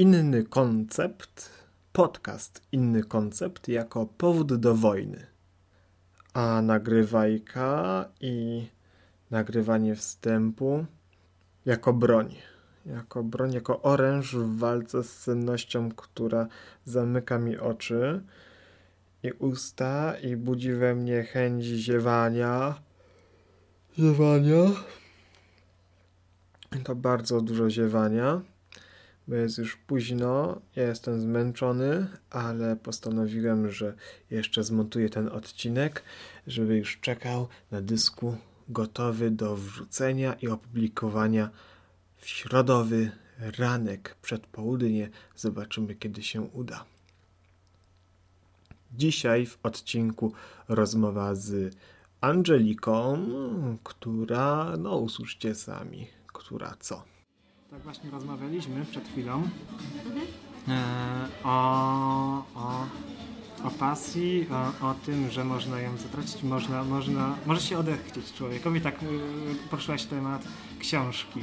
Inny koncept, podcast Inny koncept jako powód do wojny. A nagrywajka i nagrywanie wstępu jako broń. Jako broń, jako oręż w walce z sennością, która zamyka mi oczy i usta i budzi we mnie chęć ziewania. Ziewania. To bardzo dużo ziewania, bo jest już późno, ja jestem zmęczony, ale postanowiłem, że jeszcze zmontuję ten odcinek, żeby już czekał na dysku gotowy do wrzucenia i opublikowania w środowy ranek, przedpołudnie. Zobaczymy, kiedy się uda. Dzisiaj w odcinku rozmowa z Angeliką, która, no usłyszcie sami, która co. Tak właśnie rozmawialiśmy przed chwilą e, o, o, o pasji, o, o tym, że można ją zatracić, można, można, może się odechcieć człowiekowi. Tak y, poruszyłaś temat książki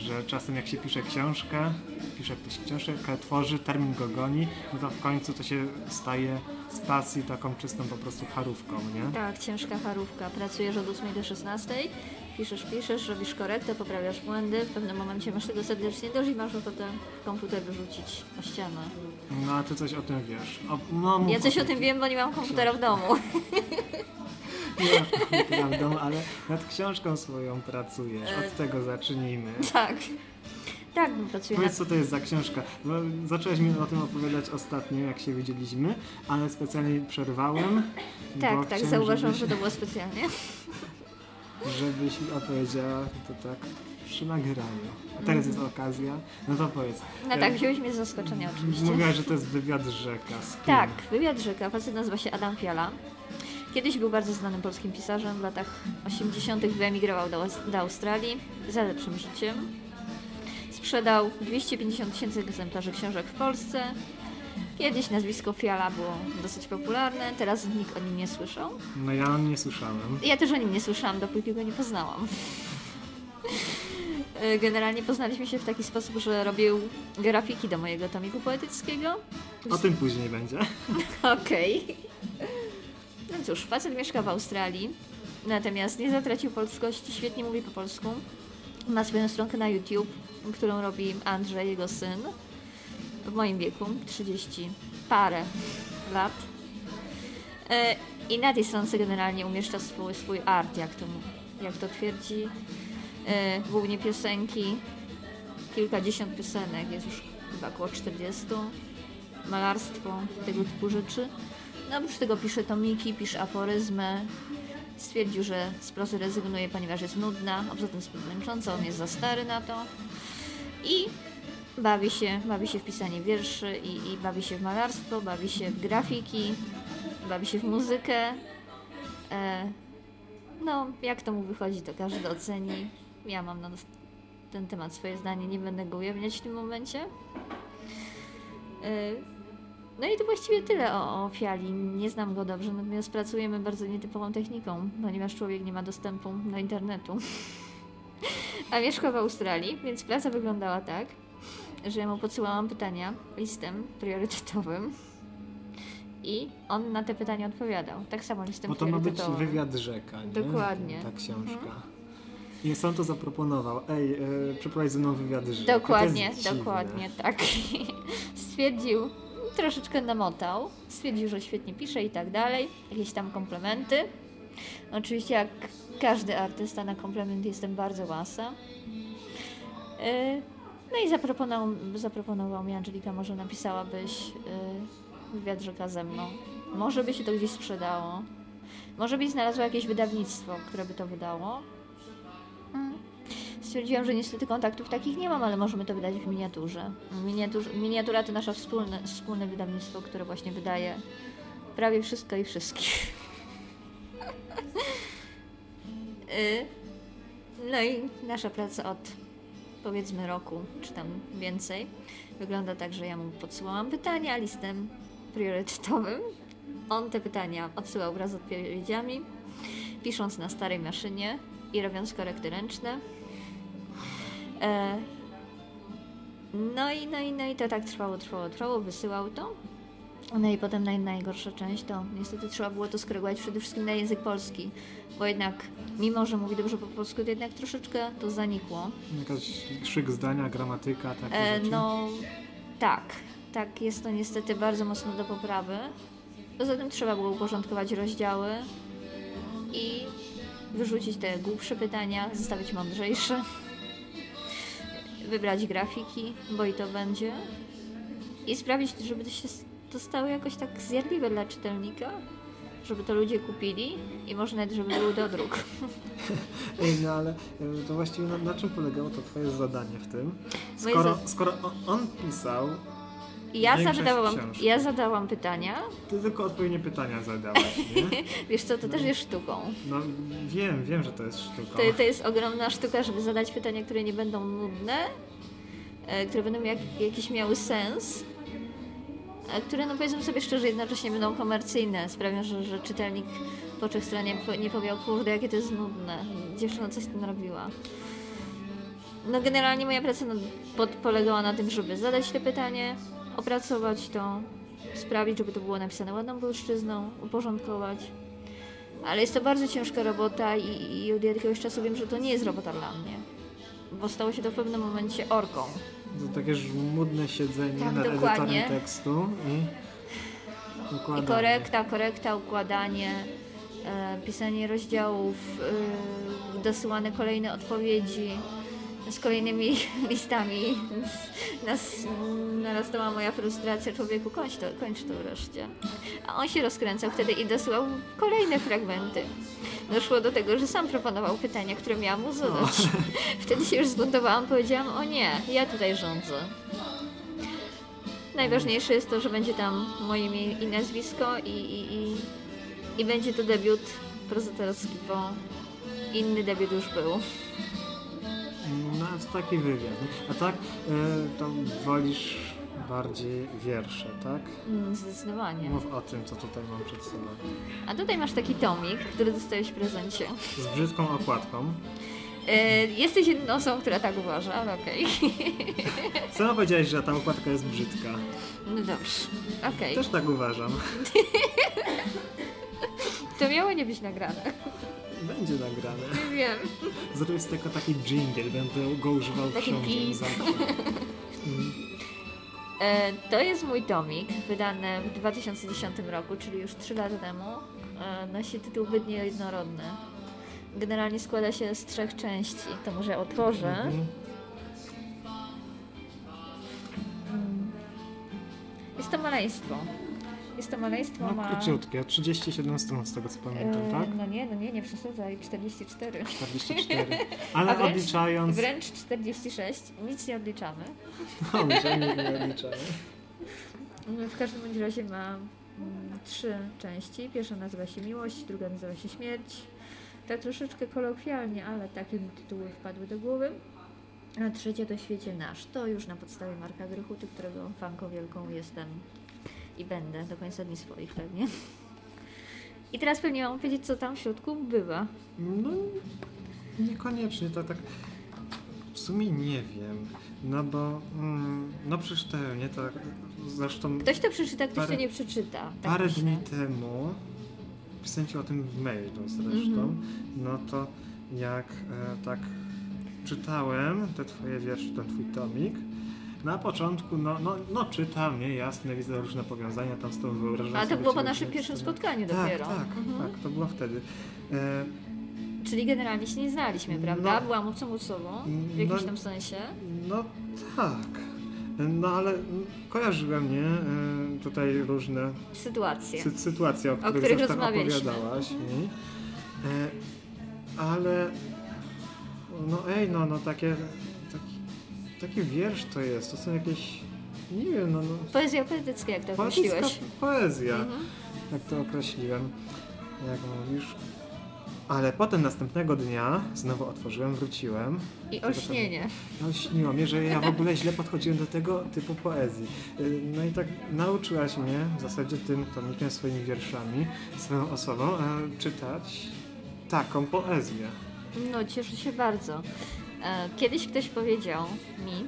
że czasem jak się pisze książkę, pisze ktoś książkę, tworzy, termin go goni, no to w końcu to się staje z pasji taką czystą po prostu harówką, nie? Tak, ciężka harówka. Pracujesz od 8 do 16, piszesz, piszesz, robisz korektę, poprawiasz błędy, w pewnym momencie masz tego serdecznie dość i masz ochotę komputer wyrzucić o ścianę. No a ty coś o tym wiesz. O, no, ja coś o tym wiem, bo nie mam komputera w domu. nie domu, ale nad książką swoją pracujesz. Od e, tego zacznijmy. Tak. Tak, pracuję Powiedz, co to jest za książka. Zaczęłaś mi o tym opowiadać ostatnio, jak się widzieliśmy, ale specjalnie przerwałem. Tak, tak, zauważyłam, żebyś, że to było specjalnie. Żebyś mi opowiedziała to tak przy nagraniu. A teraz jest mhm. okazja, no to powiedz. No tak, wziąłeś mnie z zaskoczenia oczywiście. Mówiłaś, że to jest wywiad rzeka. Tak, wywiad rzeka. Facet nazywa się Adam Fiala. Kiedyś był bardzo znanym polskim pisarzem. W latach 80. wyemigrował do, do Australii za lepszym życiem. Sprzedał 250 tysięcy egzemplarzy książek w Polsce. Kiedyś nazwisko Fiala było dosyć popularne, teraz nikt o nim nie słyszał. No ja o nim nie słyszałem. Ja też o nim nie słyszałam, dopóki go nie poznałam. Generalnie poznaliśmy się w taki sposób, że robił grafiki do mojego tomiku poetyckiego. O tym później będzie. Okej. Okay. No cóż, facet mieszka w Australii, natomiast nie zatracił polskości, świetnie mówi po polsku. Ma swoją stronkę na YouTube, którą robi Andrzej, jego syn, w moim wieku, 30 parę lat. E, I na tej stronce generalnie umieszcza swój, swój art, jak to, jak to twierdzi. E, głównie piosenki, kilkadziesiąt piosenek, jest już chyba około 40. Malarstwo, tego typu rzeczy. No oprócz tego pisze tomiki, pisze aforyzmy. Stwierdził, że z prozy rezygnuje, ponieważ jest nudna, a poza tym męcząca, on jest za stary na to. I bawi się, bawi się w pisanie wierszy i, i bawi się w malarstwo, bawi się w grafiki, bawi się w muzykę. E, no, jak to mu wychodzi, to każdy oceni. Ja mam na ten temat swoje zdanie, nie będę go ujawniać w tym momencie. E, no i to właściwie tyle o, o Fiali. Nie znam go dobrze, natomiast pracujemy bardzo nietypową techniką, ponieważ człowiek nie ma dostępu do internetu. A mieszka w Australii, więc praca wyglądała tak, że ja mu podsyłałam pytania listem priorytetowym i on na te pytania odpowiadał. Tak samo listem Bo to ma być wywiad rzeka, nie? Dokładnie. Ta książka. Mhm. I sam to zaproponował. Ej, yy, przeprowadź ze mną wywiad rzeka. Dokładnie, dokładnie, tak. Stwierdził, troszeczkę namotał, stwierdził, że świetnie pisze i tak dalej, jakieś tam komplementy. Oczywiście jak każdy artysta na komplementy jestem bardzo łasa. Y, no i zaproponował, zaproponował mi Angelika, może napisałabyś y, wywiad rzeka ze mną. Może by się to gdzieś sprzedało. Może byś znalazła jakieś wydawnictwo, które by to wydało. Stwierdziłam, że niestety kontaktów takich nie mam, ale możemy to wydać w miniaturze. Miniatur, miniatura to nasze wspólne, wspólne wydawnictwo, które właśnie wydaje prawie wszystko i wszystkich. Y, no i nasza praca od powiedzmy roku, czy tam więcej, wygląda tak, że ja mu podsyłałam pytania listem priorytetowym. On te pytania odsyłał wraz z odpowiedziami, pisząc na starej maszynie i robiąc korekty ręczne. E, No i, no, i, no i to tak trwało, trwało, trwało, wysyłał to. No i potem naj, najgorsza część to niestety trzeba było to skorygować przede wszystkim na język polski, bo jednak mimo, że mówi dobrze po polsku, to jednak troszeczkę to zanikło. Jakaś szyk zdania, gramatyka, takie E, rzeczy? no tak, tak, jest to niestety bardzo mocno do poprawy. Poza tym trzeba było uporządkować rozdziały i wyrzucić te głupsze pytania, zostawić mądrzejsze, wybrać grafiki, bo i to będzie i sprawić, żeby to się to stało jakoś tak zjadliwe dla czytelnika, żeby to ludzie kupili i może nawet, żeby był dodruk. Ej, no ale e, to właściwie na, na czym polegało to twoje zadanie w tym? Skoro, skoro on, pisał, ja Większość zadałam, ja zadałam pytania. ty tylko odpowiednie pytania zadałaś, nie? Wiesz co, to też jest sztuką. No wiem, wiem, że to jest sztuka. To, to jest ogromna sztuka, żeby zadać pytania, które nie będą nudne, e, które będą jak, jakiś miały sens, a które, no powiedzmy sobie szczerze, jednocześnie będą komercyjne, sprawią, że, że czytelnik po trzech stronie po- nie powie, kurde, jakie to jest nudne, dziewczyna coś tam robiła. No generalnie moja praca no, pod, polegała na tym, żeby zadać te pytanie, opracować to, sprawić, żeby to było napisane ładną polszczyzną, uporządkować. Ale jest to bardzo ciężka robota i, i od jakiegoś czasu wiem, że to nie jest robota dla mnie. Bo stało się to w pewnym momencie orką. To takie żmudne siedzenie Tak, nad dokładnie. tekstu i I układanie. korekta, korekta, układanie, e, pisanie rozdziałów, e, dosyłane kolejne odpowiedzi z kolejnymi listami. Nas, narastała moja frustracja, człowieku, kończ to, kończ to wreszcie. A on się rozkręcał wtedy i dosyłał kolejne fragmenty. Doszło do tego, że sam proponował pytania, które miałam mu zadać. Wtedy się już zbuntowałam, powiedziałam, o nie, ja tutaj rządzę. Najważniejsze jest to, że będzie tam moje imię i nazwisko i, i, i, i będzie to debiut prozatorski, bo inny debiut już był. No, to taki wywiad. A tak, e, to wolisz bardziej wiersze, tak? Mm, Zdecydowanie. Mów o tym, co tutaj mam przed sobą. A tutaj masz taki tomik, który dostałeś w prezencie. Z brzydką okładką. E, jesteś jedną osobą, która tak uważa, ale okej. Sama powiedziałeś, że ta okładka jest brzydka. No dobrze, okej. Też tak uważam. To miało nie być nagrane. Będzie nagrane. Nie wiem. Zrobię z tego taki jingle, będę go używał Taki wszędzie. zawsze. E, to jest mój tomik, wydany w 2010 roku, czyli już 3 lata temu. E, nosi tytuł Wydnie Jednorodny. Generalnie składa się z trzech części. To może otworzę. Mhm. Jest to maleństwo. Jest to maleństwo, No ma... króciutkie, 37 stron z tego co pamiętam, E, tak? No nie, no nie, nie przesadzaj, 44. 44. Ale wręcz- odliczając... Wręcz 46, nic nie odliczamy. Dobrze, nie, nie odliczamy. W każdym bądź razie ma mm, trzy części. Pierwsza nazywa się Miłość, druga nazywa się Śmierć. Tak troszeczkę kolokwialnie, ale takie tytuły wpadły do głowy. A trzecia to Świecie Nasz. To już na podstawie Marka Grychuty, którego fanką wielką jestem i będę do końca dni swoich pewnie. I teraz pewnie mam powiedzieć, co tam w środku bywa. No, niekoniecznie, to tak w sumie nie wiem, no bo mm, no przeczytałem, nie, tak, zresztą Ktoś to przeczyta, ktoś Parę- to nie przeczyta. Tak parę myślę. dni temu, pisałem Ci o tym w mailu zresztą, Mhm. no to jak e, tak czytałem te Twoje wiersze, ten Twój tomik, na początku, no, no, no czytam, nie, jasne, widzę różne powiązania tam z tą wyobrażam A to było po naszym pierwszym spotkaniu Tak, dopiero. tak, Mhm. tak, to było wtedy. E, Czyli generalnie się nie znaliśmy, prawda? No. Byłam obcą osobą w jakimś No. tam sensie. No tak. No ale kojarzyłem, nie? E, Tutaj różne Sytuacje. sy sytuacje, o których, których zresztą rozmawialiśmy. opowiadałaś mi. E, ale no ej, no, no takie taki, wiersz to jest. To są jakieś nie wiem, no, no Poezja poetycka, jak to określiłeś. poezja. Mhm. Jak to określiłem. Jak mówisz. Ale potem następnego dnia znowu otworzyłem, wróciłem. I olśnienie. No śniło mnie, że ja w ogóle źle podchodziłem do tego typu poezji. Y, No i tak nauczyłaś mnie w zasadzie tym tomikiem, swoimi wierszami, swoją osobą, czytać taką poezję. No, cieszę się bardzo. E, Kiedyś ktoś powiedział mi,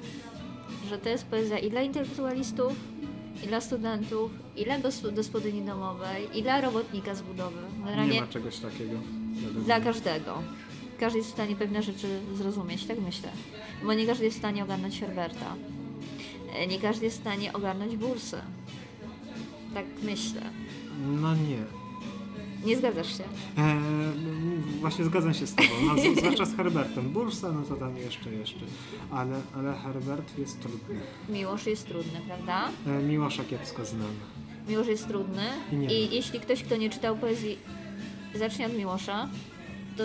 że to jest poezja i dla intelektualistów, i dla studentów, i dla gos- gospodyni domowej, i dla robotnika z budowy. Nie Generalnie ma czegoś takiego. dla mnie. każdego. Każdy jest w stanie pewne rzeczy zrozumieć, tak myślę. Bo nie każdy jest w stanie ogarnąć Herberta. E, Nie każdy jest w stanie ogarnąć Bursę. Tak myślę. No nie. Nie zgadzasz się? Eee, właśnie zgadzam się z tobą, no, zwłaszcza z Herbertem. Bursa, no to tam jeszcze, jeszcze. Ale, ale Herbert jest trudny. Miłosz jest trudny, prawda? E, Miłosza kiepsko znam. Miłosz jest trudny I i jeśli ktoś, kto nie czytał poezji, zacznie od Miłosza,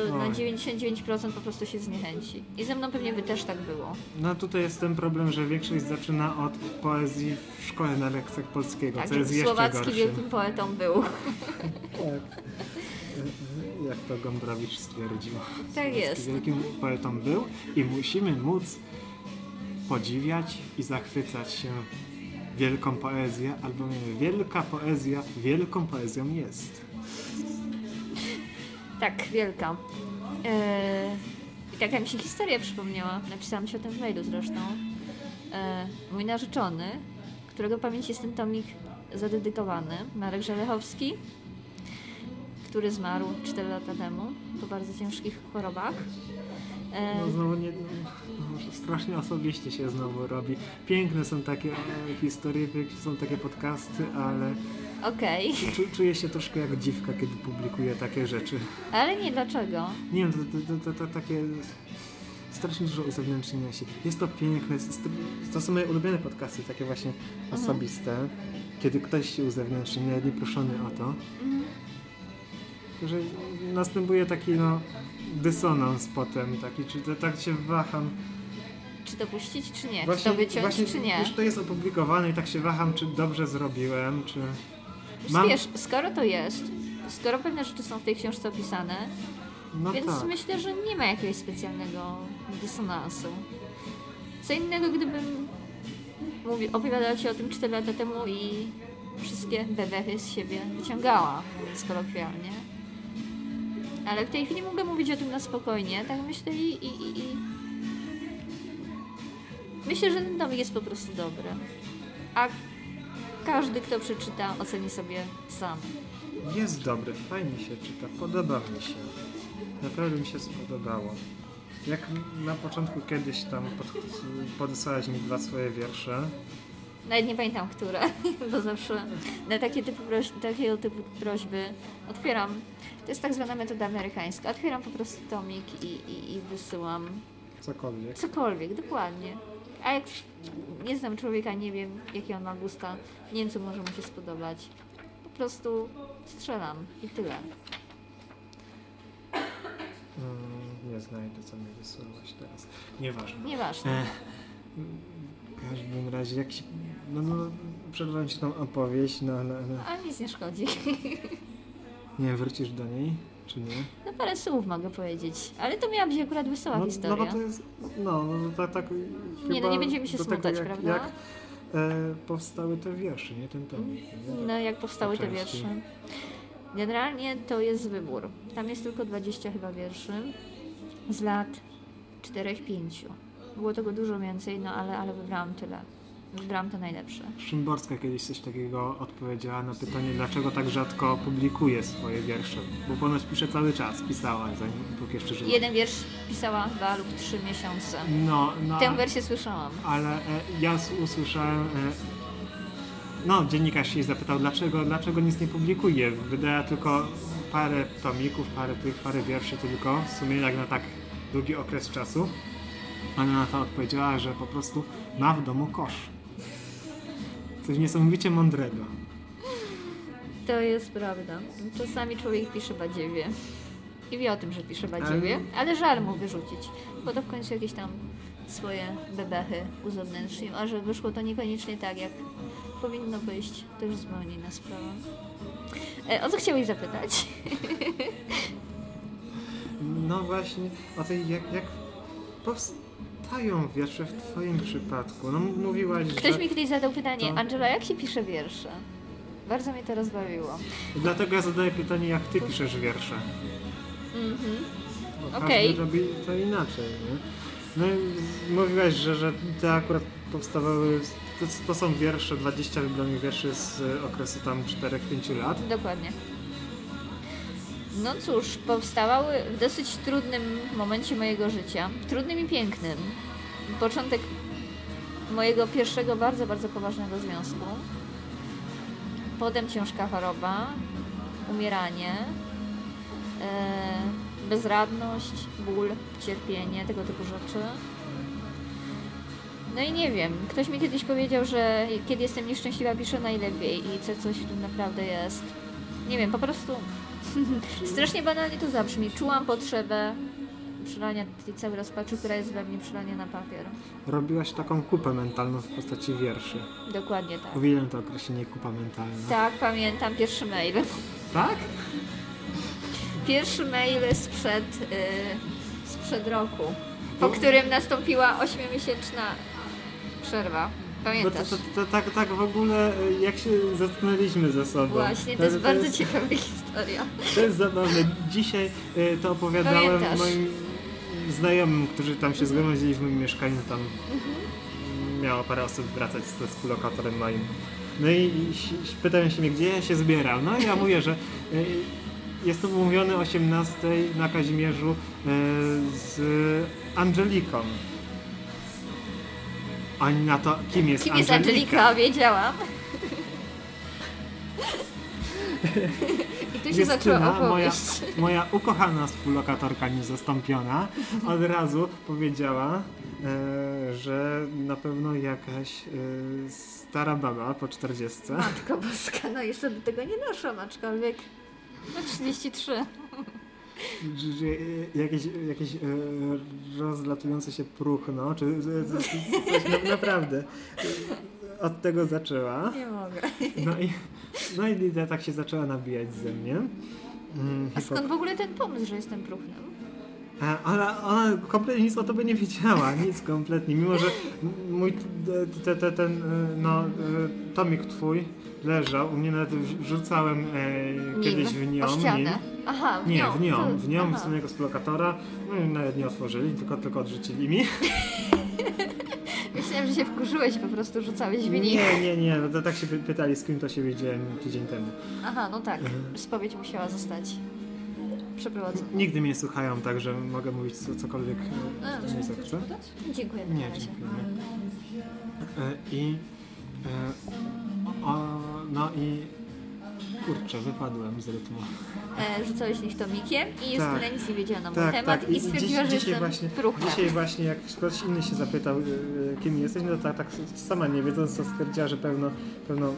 na Oj. 99% po prostu się zniechęci. I ze mną pewnie by też tak było. No tutaj jest ten problem, że większość zaczyna od poezji w szkole na lekcjach polskiego, Tak, co jest jeszcze Słowacki gorsze. wielkim poetą był. Tak. Jak to Gombrowicz stwierdził. Tak Słowacki jest. Wielkim poetą był i musimy móc podziwiać i zachwycać się wielką poezję, albo wielka poezja wielką poezją jest. Tak, wielka. Eee, I taka mi się historia przypomniała. Napisałam ci o tym w mailu zresztą. Eee, mój narzeczony, którego pamięci jest ten tomik zadedykowany, Marek Żelechowski, który zmarł 4 lata temu po bardzo ciężkich chorobach. Eee, No znowu nie, strasznie osobiście się znowu robi. Piękne są takie e, historie, są takie podcasty, ale Okej, czu, czuję się troszkę jak dziwka, kiedy publikuję takie rzeczy. ale nie dlaczego. Nie wiem, to, to, to, to, takie strasznie dużo uzewnętrznienia się. Jest to piękne, to, są moje ulubione podcasty, takie właśnie osobiste, kiedy ktoś się uzewnętrzni, nawet nie proszony o to. Mhm. Że następuje taki no dysonans potem, taki, czy to, tak się waham. Czy to puścić, czy nie? czy to wyciąć, właśnie czy nie? Już to jest opublikowane i tak się waham, czy dobrze zrobiłem, czy... Mam... Wiesz, skoro to jest, skoro pewne rzeczy są w tej książce opisane, No Więc tak. myślę, że nie ma jakiegoś specjalnego dysonansu. Co innego, gdybym mówi, opowiadała Ci o tym 4 lata temu i wszystkie bebechy z siebie wyciągała, mówiąc kolokwialnie. Ale w tej chwili mogę mówić o tym na spokojnie, tak myślę i, i, i, i... Myślę, że ten jest po prostu dobry. A każdy, kto przeczyta, oceni sobie sam. Jest dobry, fajnie się czyta, podoba mi się. Naprawdę mi się spodobało. Jak na początku kiedyś tam pod, podesłałeś mi dwa swoje wiersze. Nawet nie pamiętam, które, bo zawsze na takie typu takiego typu prośby otwieram. To jest tak zwana metoda amerykańska. Otwieram po prostu tomik i, i, i wysyłam Cokolwiek. cokolwiek, dokładnie. A jak nie znam człowieka, nie wiem, jakie on ma gusta, nie wiem, co może mu się spodobać. Po prostu strzelam i tyle. Mm, nie znajdę, co mi wysłałaś teraz. Nieważne. Nieważne. E, w każdym razie, jak się... No, no, przerwałem ci tą opowieść, no ale... ale Ale nic nie szkodzi. nie wrócisz do niej, czy nie? No parę słów mogę powiedzieć. Ale to miała być akurat wesoła No, historia. no bo to jest... No, no tak, tak Nie, no nie będziemy się do tego, smutać, jak, prawda? Jak e, powstały te wiersze, nie ten tomik. nie? No, jak powstały te wiersze. Generalnie to jest wybór. Tam jest tylko 20 chyba wierszy z lat 4-5. Było tego dużo więcej, no ale, ale wybrałam tyle. Wybrałam te najlepsze. Szymborska kiedyś coś takiego odpowiedziała na pytanie, dlaczego tak rzadko publikuje swoje wiersze. Bo ponoć pisze cały czas, pisała, zanim póki jeszcze żyła. Jeden wiersz pisała dwa lub trzy miesiące. No, no, Tę wersję słyszałam. ale e, ja usłyszałem... E, no, dziennikarz się zapytał, dlaczego, dlaczego nic nie publikuje. Wydała tylko parę tomików, parę tych, parę wierszy tylko, w sumie jak na tak długi okres czasu. Ona na to odpowiedziała, że po prostu ma w domu kosz. Coś niesamowicie mądrego. To jest prawda. Czasami człowiek pisze badziewie. I wie o tym, że pisze badziewie, ale żal mu wyrzucić, bo to w końcu jakieś tam swoje bebechy uzewnętrznił, a że wyszło to niekoniecznie tak, jak powinno wyjść, to już zupełnie inna sprawa. E, o co chciałeś zapytać? No właśnie, o tej jak, jak powstają wiersze w twoim przypadku? No mówiłaś, Ktoś że... mi kiedyś zadał pytanie, To- Angela, jak się pisze wiersze? Bardzo mnie to rozbawiło. Dlatego ja zadaję pytanie, jak ty piszesz wiersze. Mhm. Bo Okej. każdy robi to inaczej, nie? No i mówiłaś, że, że ty akurat powstawały, to, to są wiersze, 20 wybranych wierszy z okresu tam 4-5 lat. Dokładnie. No cóż, powstawały w dosyć trudnym momencie mojego życia. Trudnym i pięknym. Początek mojego pierwszego bardzo, bardzo poważnego związku. Potem ciężka choroba, umieranie, e, bezradność, ból, cierpienie, tego typu rzeczy. No i nie wiem, ktoś mi kiedyś powiedział, że kiedy jestem nieszczęśliwa, piszę najlepiej i co coś w tym naprawdę jest. Nie wiem, po prostu strasznie banalnie to zabrzmi. Czułam potrzebę przelania tej całej rozpaczy, która jest we mnie, przelania na papier. Robiłaś taką kupę mentalną w postaci wierszy. Dokładnie tak. Uwielbiam to określenie kupa mentalna. Tak, pamiętam pierwszy mail. Tak? Pierwszy mail sprzed, yy, sprzed roku, po którym nastąpiła ośmiomiesięczna przerwa. Bo to, Pamiętasz? to, to, tak, tak w ogóle y, jak się zetknęliśmy ze sobą. Właśnie, to jest bardzo ciekawa historia. To jest zabawne. Dzisiaj y, to opowiadałem Pamiętasz. moim znajomym, którzy tam się zgromadzili w moim mieszkaniu. Tam Mhm. miało parę osób wracać ze współlokatorem moim. No i, i pytają się mnie, gdzie ja się zbieram. No i ja mówię, że y, jestem umówiony o 18 na Kazimierzu z Angeliką. Oni na to, kim jest Kim jest Angelika? Wiedziałam. I tu się zaczęła moja, moja ukochana współlokatorka niezastąpiona, od razu powiedziała, e, że na pewno jakaś e, stara baba po 40. Matko Boska, no jeszcze do tego nie doszłam, aczkolwiek no 33. że, e, jakieś, jakieś e, rozlatujące się próchno, czy coś na, naprawdę. Od tego zaczęła. Nie mogę. No i, no i tak się zaczęła nabijać ze mnie. Mm, A skąd w ogóle ten pomysł, że jestem próchnem? A, Ale ona kompletnie nic o tobie nie wiedziała, nic kompletnie. Mimo, że mój te, te, ten e, no, tomik twój leżał, u mnie nawet wrzucałem e, kiedyś w nią. Nim. Aha, w Nie, nią. w nią, to- w nią, aha. w stronę splokatora. No i nawet nie otworzyli, tylko, tylko odrzucili mi. Myślałem, że się wkurzyłeś, po prostu rzucałeś w nich. Nie, nie, nie, no to tak się py- pytali, z kim to się wiedziałem tydzień temu. Aha, no tak. Mhm. Spowiedź musiała zostać przeprowadzona. Nigdy mnie słuchają, także mogę mówić co, cokolwiek A, e, nie zechcę. Dziękuję Nie, razie. dziękujemy. E, I e, o, no i kurczę, wypadłem z rytmu. E, rzucałeś ich tomikiem i Justyna Tak. nic nie wiedziała na mój Tak, temat tak. i stwierdziła, dziś, że jestem właśnie, próchnem. dzisiaj właśnie jak ktoś inny się zapytał, e, kim jesteś, no to tak, tak sama nie wiedząc, to stwierdziła, że pewno, pewno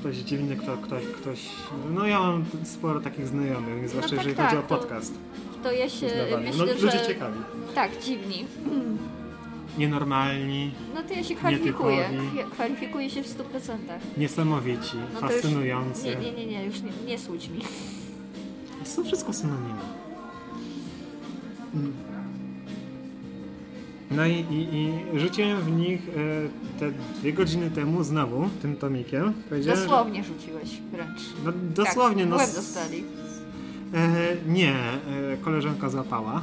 ktoś dziwny, kto, ktoś, ktoś... No ja mam sporo takich znajomych, zwłaszcza tak, jeżeli tak, chodzi o to podcast. To ja się uznawany. myślę, no, ludzie że... ciekawi. Tak, dziwni. Nienormalni, No to ja się kwalifikuję. Kwalifikuję się w 100%. niesamowici, No to już- fascynujący. Nie, nie, nie, już nie, nie słuć mi. To są wszystko synonimy. Mm. No i, i, i rzuciłem w nich e, te dwie godziny temu znowu tym tomikiem. Że- Dosłownie rzuciłeś wręcz. No, dosłownie, tak, no. dostali. E, nie, e, koleżanka złapała.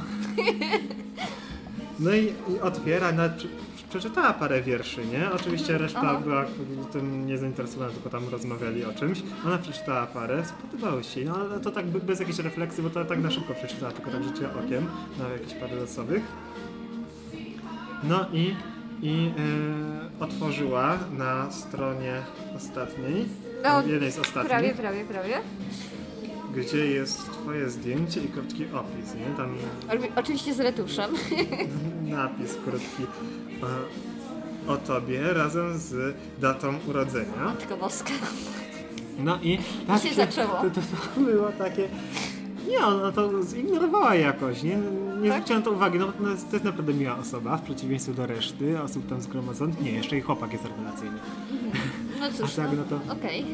No i, i otwiera, nawet przeczytała parę wierszy, nie? Oczywiście reszta Aha. była tym niezainteresowana, tylko tam rozmawiali o czymś. Ona przeczytała parę, spodobało się no ale to tak be- bez jakiejś refleksji, bo to tak na szybko przeczytała, tylko tak rzuciła okiem na jakieś parę losowych. No i, i e, otworzyła na stronie ostatniej, No, jednej z ostatnich Prawie, prawie, prawie. Gdzie jest twoje zdjęcie i krótki opis, nie? Tam Oczywiście z retuszem. napis krótki e, o tobie razem z datą urodzenia. Matko boska. No i tak się zaczęło. To, to, to było takie... Nie, ona to zignorowała jakoś, nie? Nie Tak? zwróciłam to uwagi, no to jest, to jest naprawdę miła osoba, w przeciwieństwie do reszty osób tam zgromadzonych. Nie, jeszcze i chłopak jest rewelacyjny. No cóż, A tak, no, no to- okej.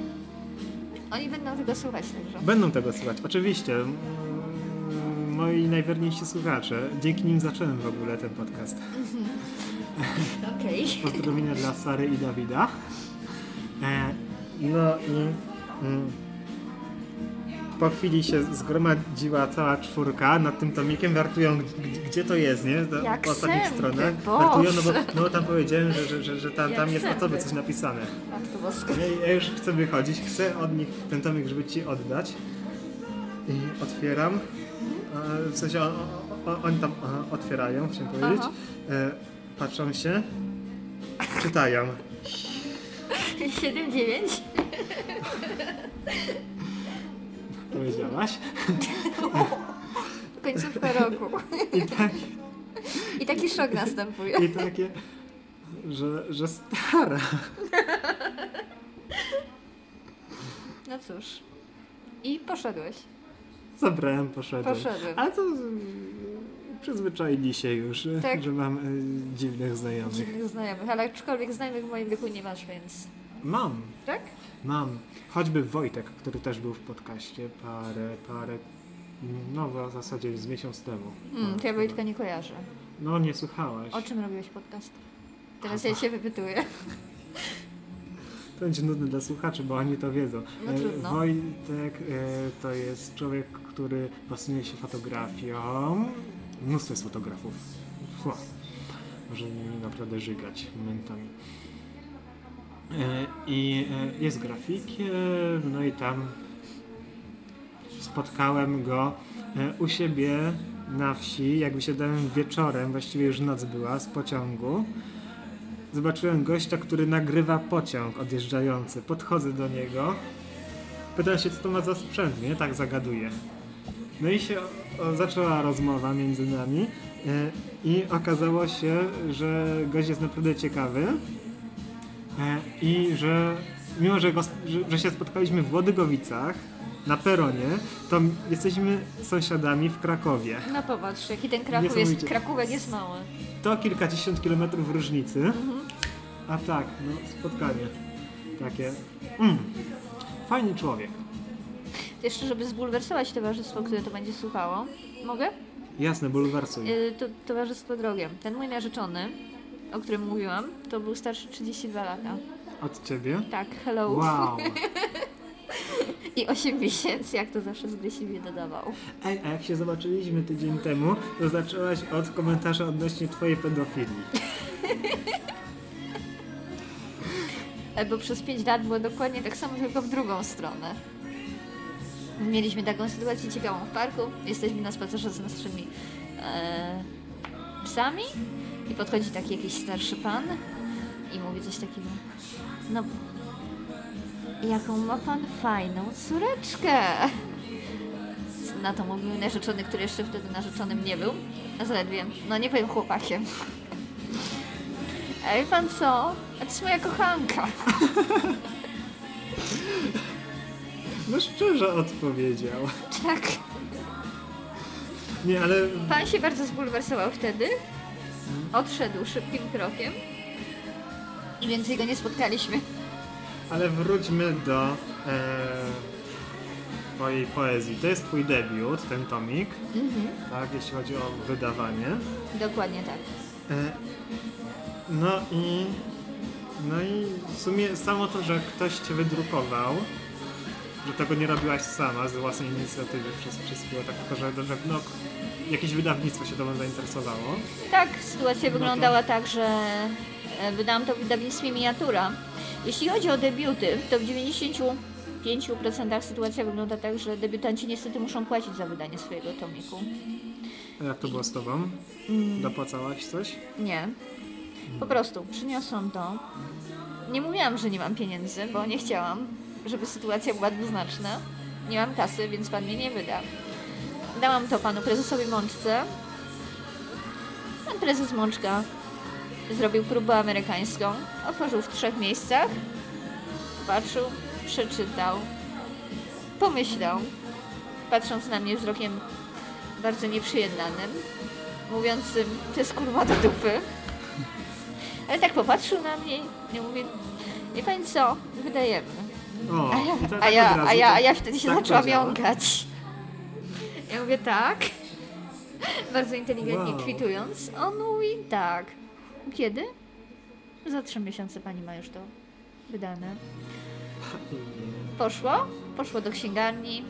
Oni będą tego słuchać także. Będą tego słuchać, oczywiście. Mm, Moi najwierniejsi słuchacze. Dzięki nim zacząłem w ogóle ten podcast. Okej. Pozdrowienia dla Sary i Dawida. E, no i mm, po chwili się zgromadziła cała czwórka nad tym tomikiem, wartują gdzie, to jest, nie? Do, Jak po ostatnich stronach. Wartują, no bo, no tam powiedziałem, że, że, że, że tam, tam jest o tobie sępy. coś napisane. Boska. Ja, ja już chcę wychodzić, chcę od nich ten tomik, żeby ci oddać. I otwieram. W sensie on, on, oni tam otwierają, chciałem powiedzieć. Aha. E, Patrzą się, czytają. 7-9? Powiedziałaś? Końcówka roku. I, tak, I taki szok następuje. i takie, że, że stara. No cóż. I poszedłeś. Zabrałem, poszedłem. Poszedłem. Ale to przyzwyczaili się już, Tak. że mam y, dziwnych znajomych. Dziwnych znajomych, ale aczkolwiek znajomych w moim wieku nie masz, więc... Mam. Tak? Mam. Choćby Wojtek, który też był w podcaście parę, parę, no w zasadzie z miesiąc temu. Mm, to ja Wojtka nie kojarzę. No nie słuchałaś. O czym robiłeś podcast? Teraz ja cię wypytuję. To będzie nudne dla słuchaczy, bo oni to wiedzą. No E, trudno. Wojtek e, to jest człowiek, który pasjonuje się fotografią. Mnóstwo jest fotografów. Fua. Może naprawdę żygać momentami. E, I e, jest grafikiem, no i tam spotkałem go e, u siebie na wsi, jak wysiadałem wieczorem, właściwie już noc była, z pociągu. Zobaczyłem gościa, który nagrywa pociąg odjeżdżający. Podchodzę do niego. Pytam się, co to ma za sprzęt, nie? Tak zagaduję. No i się zaczęła rozmowa między nami i okazało się, że gość jest naprawdę ciekawy i że mimo, że, go, że, że się spotkaliśmy w Łodygowicach na peronie, to jesteśmy sąsiadami w Krakowie. No popatrz, jaki ten Kraków jest... Krakówek jest mały. To kilkadziesiąt kilometrów różnicy. A tak, no spotkanie. Takie. Mm, fajny człowiek. Jeszcze, żeby zbulwersować towarzystwo, które to będzie słuchało. Mogę? Jasne, bulwersuj. Y, To towarzystwo drogie. Ten mój narzeczony, o którym mówiłam, to był starszy 32 lata. Od ciebie? Tak, hello. Wow. I 8 miesięcy, jak to zawsze zgryźliwie dodawał. Ej, a jak się zobaczyliśmy tydzień temu, to zaczęłaś od komentarza odnośnie twojej pedofilii. E, Bo przez 5 lat było dokładnie tak samo, tylko w drugą stronę. Mieliśmy taką sytuację ciekawą w parku. Jesteśmy na spacerze z naszymi e, psami i podchodzi taki jakiś starszy pan i mówi coś takiego. No, jaką ma pan fajną córeczkę. Na to mówił narzeczony, który jeszcze wtedy narzeczonym nie był. Zaledwie, no nie powiem chłopakiem. Ej, pan co? A to jest moja kochanka. No szczerze odpowiedział. Tak. Nie, ale Pan się bardzo zbulwersował wtedy. Odszedł szybkim krokiem. I więcej go nie spotkaliśmy. Ale wróćmy do e, twojej poezji. To jest twój debiut, ten tomik, Mhm. tak, jeśli chodzi o wydawanie. Dokładnie tak. E, no i no i w sumie samo to, że ktoś cię wydrukował, że tego nie robiłaś sama z własnej inicjatywy przez wszystkiego, tak tylko, że, że no, jakieś wydawnictwo się tobą zainteresowało. Tak, sytuacja No to- wyglądała tak, że e, wydałam to w wydawnictwie Miniatura. Jeśli chodzi o debiuty, to w 95% sytuacja wygląda tak, że debiutanci niestety muszą płacić za wydanie swojego tomiku. A jak to było z tobą? Dopłacałaś coś? Nie. Po prostu przyniosłam to. Nie mówiłam, że nie mam pieniędzy, bo nie chciałam, żeby sytuacja była dwuznaczna. Nie mam kasy, więc pan mnie nie wyda. Dałam to panu prezesowi Mączce. Pan prezes Mączka zrobił próbę amerykańską. Otworzył w trzech miejscach. Patrzył, przeczytał. Pomyślał, patrząc na mnie wzrokiem bardzo nieprzyjednanym, mówiącym, to jest kurwa do dupy. Ale tak popatrzył na mnie i mówi, wie pani co, wydajemy. O, A ja, to a tak ja, a ja, a ja wtedy się tak zaczęłam jąkać. Ja mówię tak, bardzo inteligentnie Wow. kwitując. On mówi tak. Kiedy? Za trzy miesiące pani ma już to wydane. Poszło, poszło do księgarni,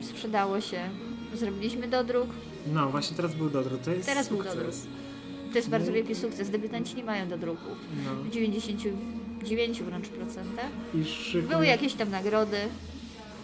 sprzedało się. Zrobiliśmy dodruk. No, właśnie teraz był dodruk. To jest Teraz był sukces. dodruk. To jest bardzo No. wielki sukces. Debiutanci nie mają dodruków. No. W 99 wręcz procentach. Były jakieś tam nagrody.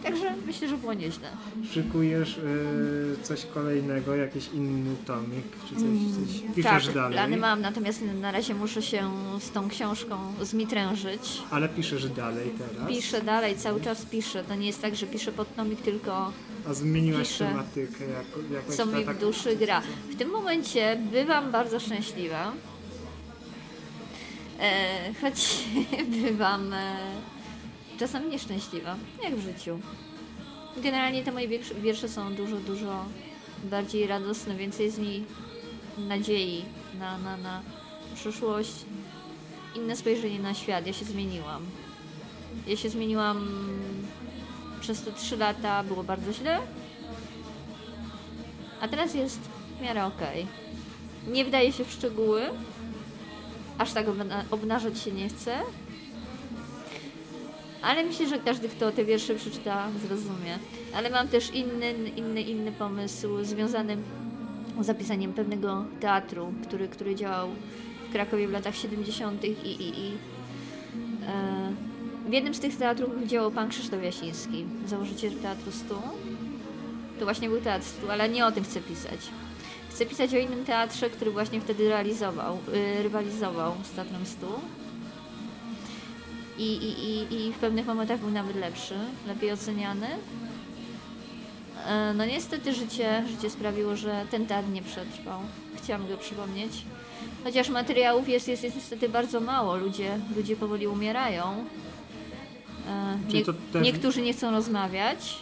Także myślę, że było nieźle. szykujesz y, coś kolejnego, jakiś inny tomik, czy coś, coś piszesz tak, dalej. plany mam, natomiast na razie muszę się z tą książką zmitrężyć. Ale piszesz dalej teraz. Piszę dalej, cały czas piszę. To nie jest tak, że piszę pod tomik, tylko A zmieniłaś piszę. tematykę jako, jakoś co ta- mi tak- w duszy gra. W tym momencie bywam bardzo szczęśliwa. E, choć bywam e, czasem nieszczęśliwa, jak w życiu. Generalnie te moje wiersze, są dużo, dużo bardziej radosne, więcej z nich nadziei na, na, na przyszłość, inne spojrzenie na świat. Ja się zmieniłam. Ja się zmieniłam przez te trzy lata, było bardzo źle, a teraz jest w miarę okej. Nie wdaje się w szczegóły. Aż tak obna- obnażać się nie chce. Ale myślę, że każdy, kto te wiersze przeczyta, zrozumie. Ale mam też inny, inny, inny pomysł związany z zapisaniem pewnego teatru, który, który działał w Krakowie w latach 70. i, i, i e, w jednym z tych teatrów działał pan Krzysztof Jasiński, założyciel Teatru Stu. To właśnie był teatr Stu, ale nie o tym chcę pisać. Chcę pisać o innym teatrze, który właśnie wtedy realizował, y, rywalizował z Teatrem Stu. I, i, i, I w pewnych momentach był nawet lepszy, lepiej oceniany. E, No niestety życie, życie sprawiło, że ten teatr nie przetrwał. Chciałam go przypomnieć. Chociaż materiałów jest, jest, jest niestety bardzo mało. Ludzie, ludzie powoli umierają. E, Nie, Niektórzy nie chcą rozmawiać.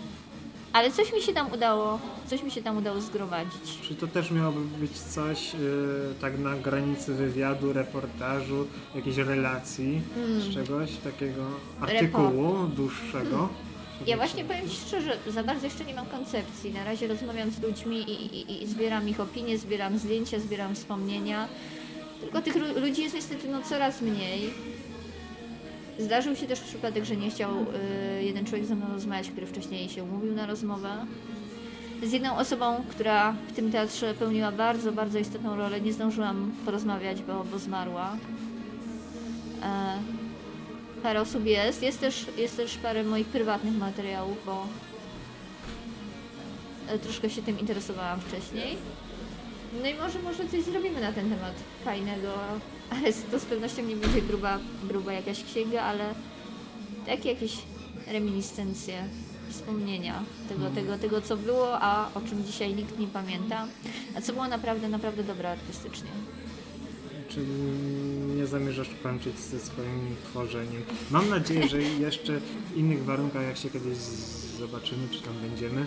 Ale coś mi się tam udało, coś mi się tam udało zgromadzić. Czy to też miałoby być coś y, tak na granicy wywiadu, reportażu, jakiejś relacji, z czegoś takiego, artykułu dłuższego? Hmm. Ja właśnie powiem Ci szczerze, za bardzo jeszcze nie mam koncepcji. Na razie rozmawiam z ludźmi i, i, i zbieram ich opinie, zbieram zdjęcia, zbieram wspomnienia. Tylko tych lu- ludzi jest niestety no, coraz mniej. Zdarzył się też przypadek, że nie chciał y, jeden człowiek ze mną rozmawiać, który wcześniej się umówił na rozmowę. Z jedną osobą, która w tym teatrze pełniła bardzo, bardzo istotną rolę, nie zdążyłam porozmawiać, bo, bo zmarła. E, parę osób jest. Jest też, jest też parę moich prywatnych materiałów, bo e, troszkę się tym interesowałam wcześniej. No i może, może coś zrobimy na ten temat fajnego, ale to z pewnością nie będzie gruba, gruba jakaś księga, ale takie jakieś reminiscencje, wspomnienia tego, tego, tego, co było, a o czym dzisiaj nikt nie pamięta, a co było naprawdę, naprawdę dobre artystycznie. Czyli nie zamierzasz kończyć ze swoim tworzeniem. Mam nadzieję, że jeszcze w innych warunkach, jak się kiedyś zobaczymy, czy tam będziemy, e,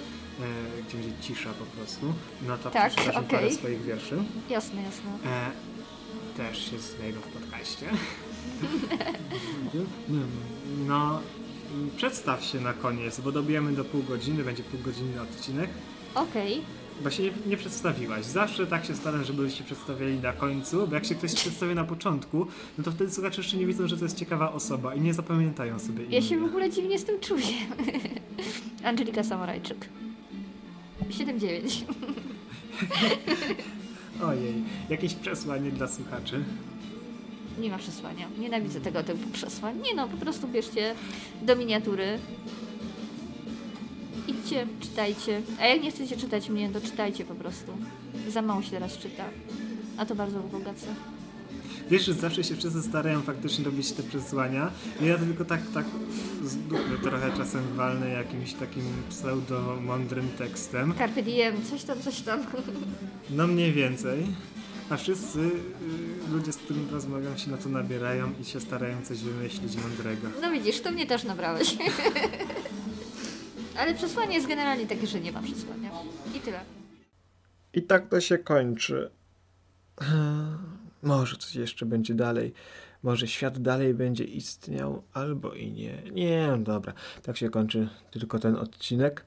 gdzie będzie cisza po prostu, no to Tak, przeczytasz okej. parę swoich wierszy. Jasne, jasne. E, też się znajdą w podcaście. No, przedstaw się na koniec, bo dobijamy do pół godziny, będzie półgodzinny odcinek. Okej. Bo się nie, nie przedstawiłaś. Zawsze tak się staram, żeby się przedstawiali na końcu, bo jak się ktoś przedstawia na początku, no to wtedy słuchacze jeszcze nie widzą, że to jest ciekawa osoba i nie zapamiętają sobie Ja się w imienia. ogóle dziwnie z tym czuję. Angelika Samarajczyk. 7-9. Ojej, jakieś przesłanie dla słuchaczy. Nie ma przesłania. Nienawidzę tego typu przesłań. Nie no, po prostu bierzcie do miniatury. Idźcie, czytajcie. A jak nie chcecie czytać mnie, to czytajcie po prostu. Za mało się teraz czyta. A to bardzo ubogaca. Wiesz, że zawsze się wszyscy starają faktycznie robić te przesłania. Ja tylko tak, tak z dupy trochę czasem walnę jakimś takim pseudo-mądrym tekstem. Carpe diem, coś tam, coś tam. No mniej więcej. A wszyscy y, ludzie, z którymi rozmawiam, się na to nabierają i się starają coś wymyślić mądrego. No widzisz, to mnie też nabrałeś. Ale przesłanie jest generalnie takie, że nie ma przesłania. I tyle. I tak to się kończy. Może coś jeszcze będzie dalej. Może świat dalej będzie istniał, albo i nie. Nie, no dobra. Tak się kończy tylko ten odcinek.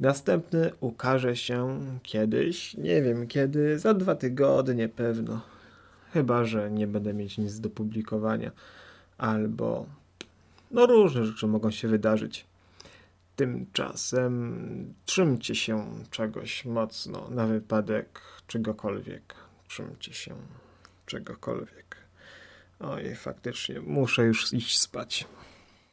Następny ukaże się kiedyś. Nie wiem kiedy. Za dwa tygodnie pewno. Chyba, że nie będę mieć nic do publikowania. Albo. No różne rzeczy mogą się wydarzyć. tymczasem trzymcie się czegoś mocno na wypadek czegokolwiek. Trzymcie się czegokolwiek. Oj, faktycznie, muszę już iść spać.